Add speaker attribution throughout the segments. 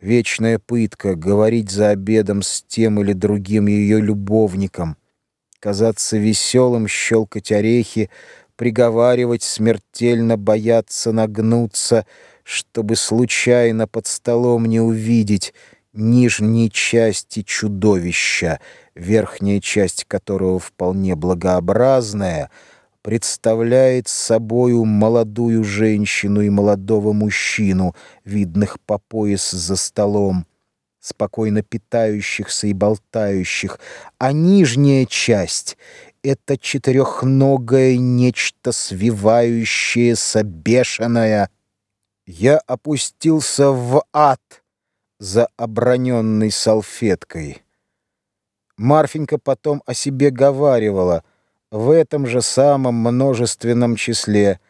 Speaker 1: Вечная пытка — говорить за обедом с тем или другим ее любовником, казаться веселым, щелкать орехи, приговаривать, смертельно бояться нагнуться, чтобы случайно под столом не увидеть нижней части чудовища, верхняя часть которого вполне благообразная — представляет собою молодую женщину и молодого мужчину, видных по пояс за столом, спокойно питающихся и болтающих, а нижняя часть — это четырехногое нечто свивающееся, бешеное. Я опустился в ад за оброненной салфеткой. Марфенька потом о себе говаривала — в этом же самом множественном числе.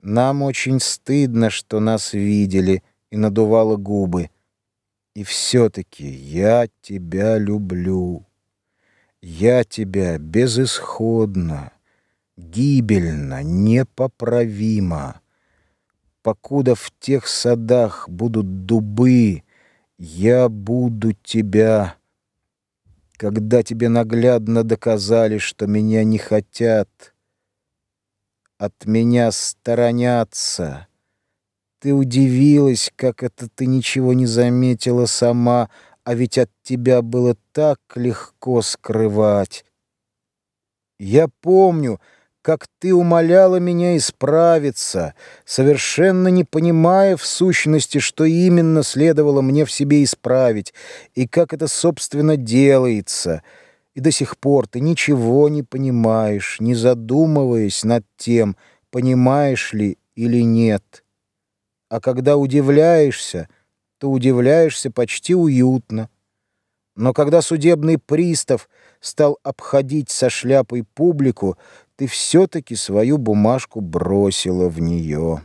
Speaker 1: Нам очень стыдно, что нас видели, и надувала губы. И все-таки я тебя люблю. Я тебя безысходно, гибельно, непоправимо. Покуда в тех садах будут дубы, я буду тебя когда тебе наглядно доказали, что меня не хотят, от меня сторонятся. Ты удивилась, как это ты ничего не заметила сама, а ведь от тебя было так легко скрывать. Я помню, как ты умоляла меня исправиться, совершенно не понимая в сущности, что именно следовало мне в себе исправить, и как это, собственно, делается. И до сих пор ты ничего не понимаешь, не задумываясь над тем, понимаешь ли или нет. А когда удивляешься, то удивляешься почти уютно. Но когда судебный пристав стал обходить со шляпой публику, ты все-таки свою бумажку бросила в нее.